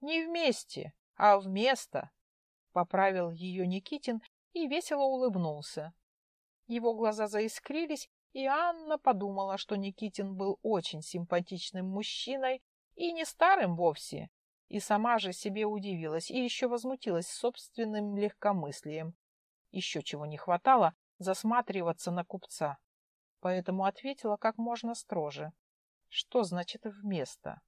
Не вместе, а вместо, — поправил ее Никитин и весело улыбнулся. Его глаза заискрились, и Анна подумала, что Никитин был очень симпатичным мужчиной и не старым вовсе, и сама же себе удивилась и еще возмутилась собственным легкомыслием. Еще чего не хватало засматриваться на купца. Поэтому ответила как можно строже. Что значит «вместо»?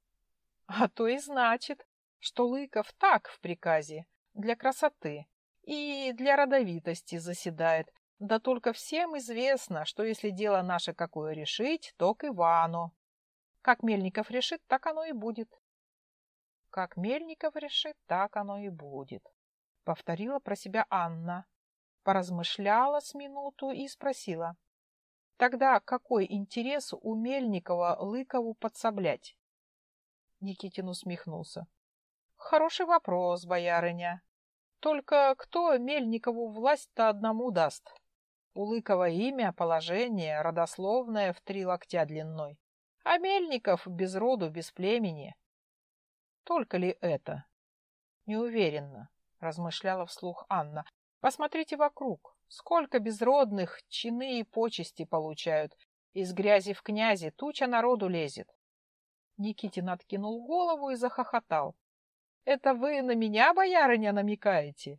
А то и значит, что Лыков так в приказе, для красоты и для родовитости заседает. Да только всем известно, что если дело наше какое решить, то к Ивану. Как Мельников решит, так оно и будет. Как Мельников решит, так оно и будет. Повторила про себя Анна. Поразмышляла с минуту и спросила. Тогда какой интерес у Мельникова Лыкову подсоблять? Никитин усмехнулся. Хороший вопрос, боярыня. Только кто Мельникову власть-то одному даст? У имя, положение, родословное в три локтя длиной. А Мельников без роду, без племени. Только ли это? Не уверена, размышляла вслух Анна. Посмотрите вокруг. Сколько безродных чины и почести получают. Из грязи в князи туча народу лезет. Никитин откинул голову и захохотал. «Это вы на меня, боярыня, намекаете?»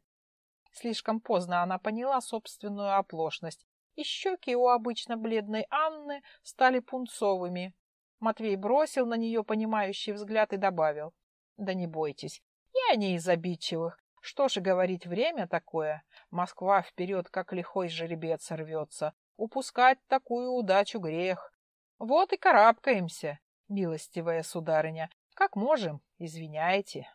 Слишком поздно она поняла собственную оплошность, и щеки у обычно бледной Анны стали пунцовыми. Матвей бросил на нее понимающий взгляд и добавил. Да не бойтесь, я не из обидчивых. Что же говорить, время такое. Москва вперед, как лихой жеребец рвется. Упускать такую удачу грех. Вот и карабкаемся, милостивая сударыня. Как можем, извиняйте.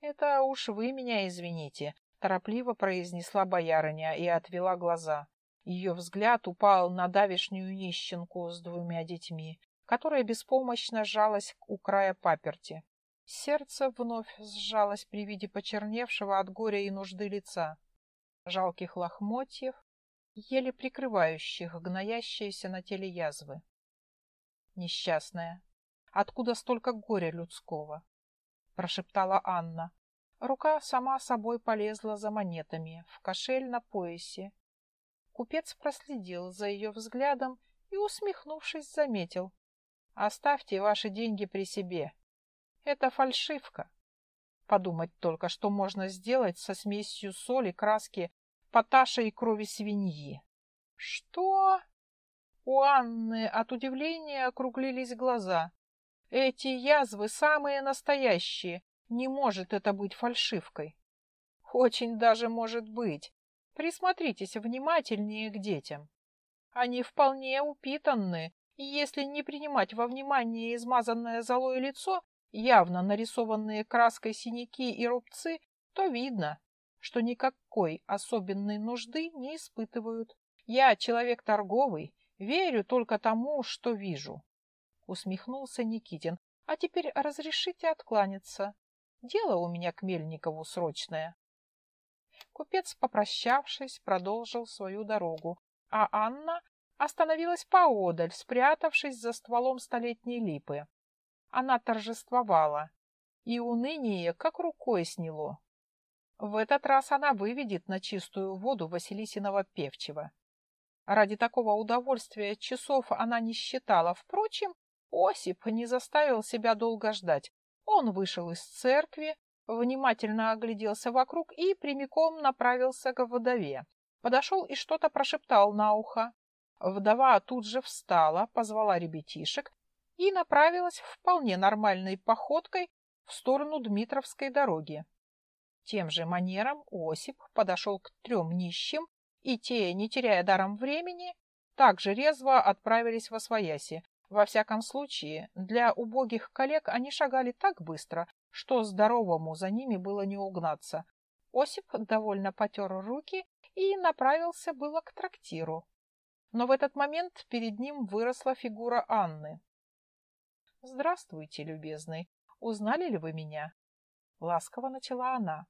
Это уж вы меня извините, торопливо произнесла боярыня и отвела глаза. Ее взгляд упал на давишнюю нищенку с двумя детьми, которая беспомощно жалась у края паперти. Сердце вновь сжалось при виде почерневшего от горя и нужды лица, жалких лохмотьев, еле прикрывающих гноящиеся на теле язвы. Несчастная, откуда столько горя людского? Прошептала Анна. Рука сама собой полезла за монетами в кошель на поясе. Купец проследил за ее взглядом и, усмехнувшись, заметил. «Оставьте ваши деньги при себе. Это фальшивка. Подумать только, что можно сделать со смесью соли, краски, поташа и крови свиньи. Что? У Анны от удивления округлились глаза. Эти язвы самые настоящие. Не может это быть фальшивкой. Очень даже может быть. Присмотритесь внимательнее к детям. Они вполне упитанны, и если не принимать во внимание измазанное золой лицо, явно нарисованные краской синяки и рубцы, то видно, что никакой особенной нужды не испытывают. Я человек торговый, верю только тому, что вижу. Усмехнулся Никитин. А теперь разрешите откланяться. Дело у меня к Мельникову срочное. Купец, попрощавшись, продолжил свою дорогу, а Анна остановилась поодаль, спрятавшись за стволом столетней липы. Она торжествовала, и уныние как рукой сняло. В этот раз она выведет на чистую воду Василисиного певчего. Ради такого удовольствия часов она не считала. Впрочем, Осип не заставил себя долго ждать. Он вышел из церкви, внимательно огляделся вокруг и прямиком направился к вдове. Подошел и что-то прошептал на ухо. Вдова тут же встала, позвала ребятишек и направилась вполне нормальной походкой в сторону Дмитровской дороги. Тем же манером Осип подошел к трем нищим, и те, не теряя даром времени, также резво отправились во свояси. Во всяком случае, для убогих коллег они шагали так быстро, что здоровому за ними было не угнаться. Осип довольно потер руки и направился было к трактиру. Но в этот момент перед ним выросла фигура Анны. «Здравствуйте, любезный. Узнали ли вы меня?» Ласково начала она.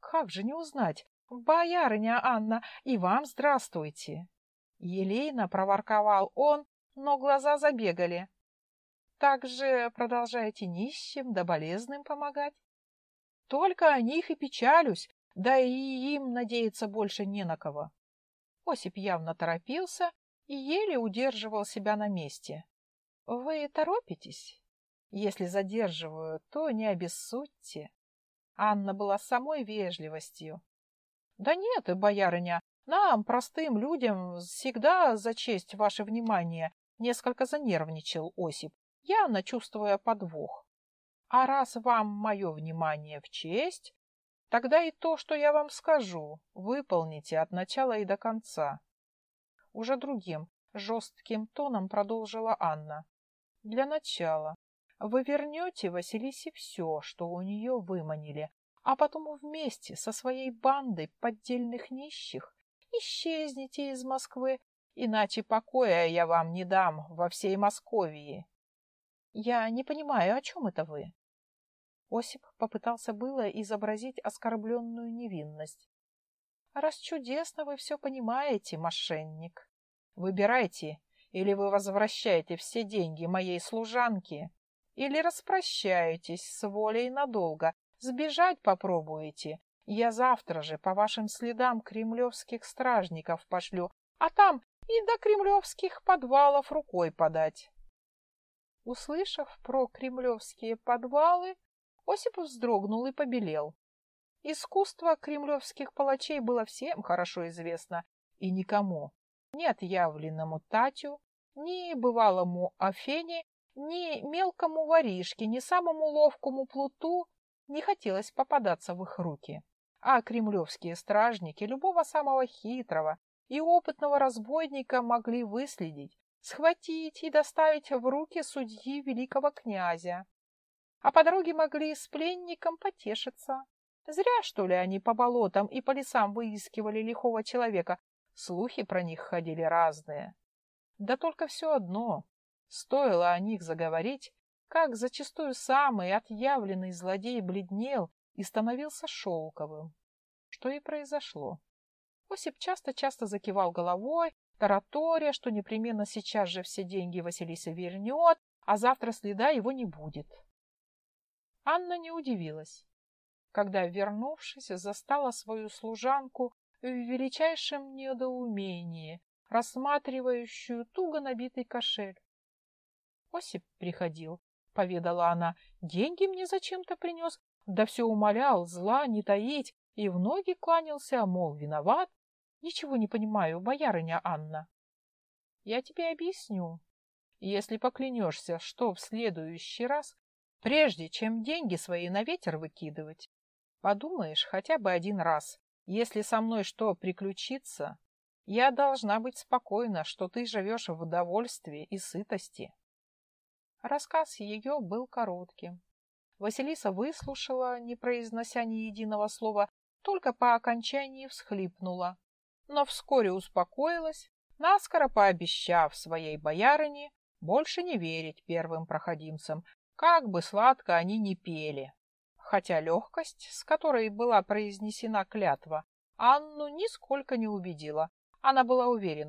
«Как же не узнать? Боярыня Анна, и вам здравствуйте!» Елейно проворковал он, но глаза забегали. «Так же продолжаете нищим да болезным помогать?» Только о них и печалюсь, да и им надеяться больше не на кого. Осип явно торопился и еле удерживал себя на месте. — Вы торопитесь? Если задерживаю, то не обессудьте. Анна была самой вежливостью. — Да нет, боярыня, нам, простым людям, всегда за честь ваше внимание, несколько занервничал Осип, явно чувствуя подвох. А раз вам мое внимание в честь, тогда и то, что я вам скажу, выполните от начала и до конца. Уже другим, жестким тоном продолжила Анна. Для начала вы вернете Василисе все, что у нее выманили, а потом вместе со своей бандой поддельных нищих исчезните из Москвы, иначе покоя я вам не дам во всей Московии. Я не понимаю, о чем это вы? Осип попытался было изобразить оскорбленную невинность. Раз чудесно вы все понимаете, мошенник, выбирайте, или вы возвращаете все деньги моей служанке, или распрощаетесь с волей надолго, сбежать попробуете. Я завтра же по вашим следам кремлевских стражников пошлю, а там и до кремлевских подвалов рукой подать. Услышав про кремлевские подвалы, Осип вздрогнул и побелел. Искусство кремлевских палачей было всем хорошо известно, и никому, ни отъявленному Татю, ни бывалому Афене ни мелкому воришке, ни самому ловкому плуту не хотелось попадаться в их руки. А кремлевские стражники любого самого хитрого и опытного разбойника могли выследить, схватить и доставить в руки судьи великого князя. А по дороге могли с пленником потешиться. Зря, что ли, они по болотам и по лесам выискивали лихого человека. Слухи про них ходили разные. Да только все одно. Стоило о них заговорить, как зачастую самый отъявленный злодей бледнел и становился шелковым. Что и произошло. Осип часто-часто закивал головой, таратория, что непременно сейчас же все деньги Василиса вернет, а завтра следа его не будет. Анна не удивилась, когда, вернувшись, застала свою служанку в величайшем недоумении, рассматривающую туго набитый кошель. Осип приходил, — поведала она. Деньги мне зачем-то принес, да все умолял, зла не таить, и в ноги кланялся, мол, виноват. Ничего не понимаю, боярыня Анна. Я тебе объясню. Если поклянешься, что в следующий раз, прежде чем деньги свои на ветер выкидывать, подумаешь хотя бы один раз, если со мной что приключится, я должна быть спокойна, что ты живешь в удовольствии и сытости. Рассказ ее был коротким. Василиса выслушала, не произнося ни единого слова, только по окончании всхлипнула. Но вскоре успокоилась, наскоро пообещав своей боярине больше не верить первым проходимцам, как бы сладко они ни пели. Хотя легкость, с которой была произнесена клятва, Анну нисколько не убедила. Она была уверена,